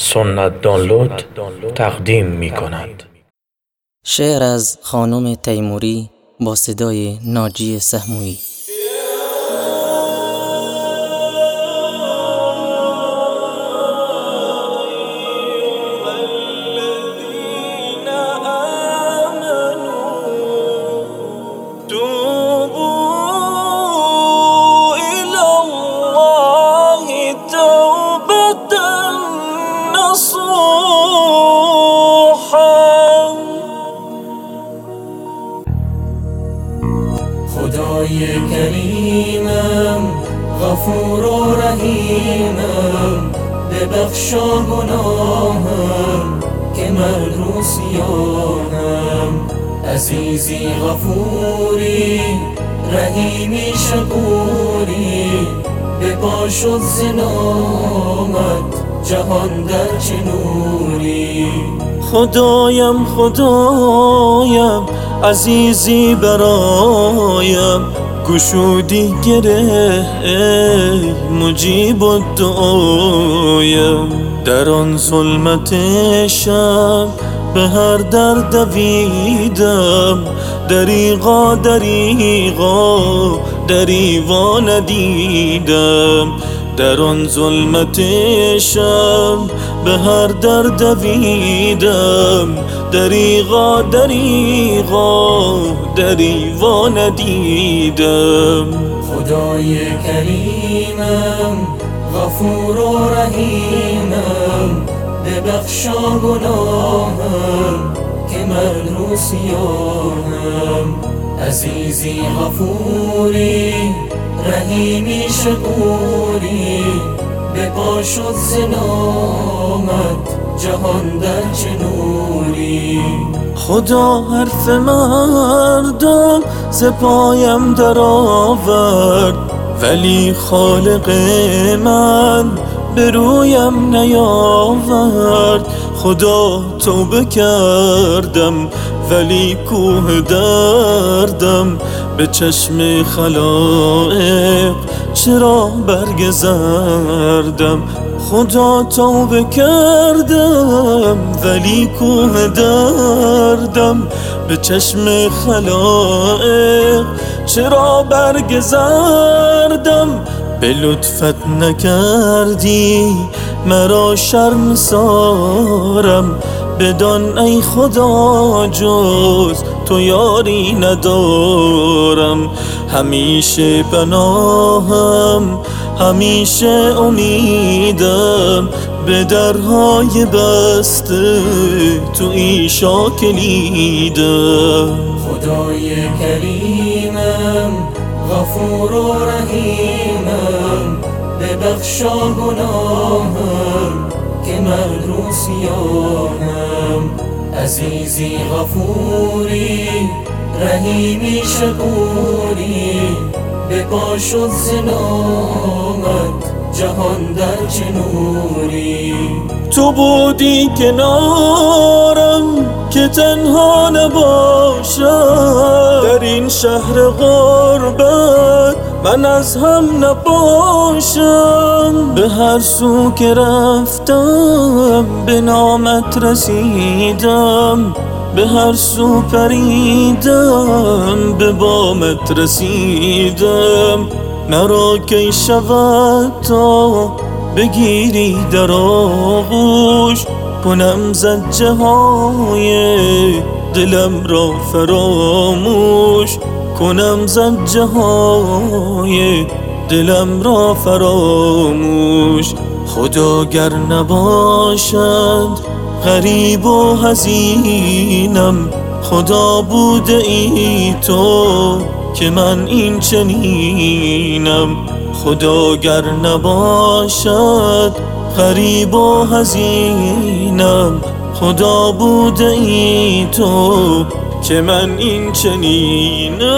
سنت دانلود تقدیم می کند شعر از خانم تیموری با صدای ناجی سهمویی. خدای کریمم غفور و رحیمم ببخشا گناهم که من روسیانم. عزیزی غفوری رحیمی شکوری به پا زنامت جهان در چه نوری؟ خدایم خدایم عزیزی برایم گشودی گره مجیب دعایم. در آن ظلمت شب به هر در دویدم. دریغا دریغا دریوا ندیدم. در آن ظلمت شب به هر در دویدم. دریغا دریغا دریوا ندیدم. خدای کریمم غفور و رحیمم ببخشا گناهم. که من روسیانم عزیزی غفوری رحیمی شکوری. به پا شد زنامت جهان در چه نوری؟ خدا حرف مردم ز پایم در آورد ولی خالق من به رویم نیاورد. خدا توبه کردم ولی کوه دردم به چشم خلائق چرا برگ زردم خدا توبه کردم ولی کوه دردم به چشم خلائق چرا برگ زردم به لطفت نکردی مرا شرم سارم. بدان ای خدا جز تو یاری ندارم. همیشه پناهم همیشه امیدم. به درهای بسته تو ایشا کلیدم خدای کریمم. غفور و رحیمم ببخشا گناهم که من روسیانم عزیزی غفوری رحیمی شکوری به پا شد زنامت جهان در چه نوری. تو بودی کنارم که تنها در شهر غربت من از هم نباشم. به هر سو که رفتم به نامت رسیدم. به هر سو پریدم به بامت رسیدم. مرا کی شود تا بگیری در آغوش؟ کنم زجه های دلم را فراموش کنم زجه های دلم را فراموش. خدا گر نباشد غریب و حزینم خدا بوده ای تو که من این چنینم. خدا گر نباشد غریب و حزینم خدا بوده ای تو که من این چنینم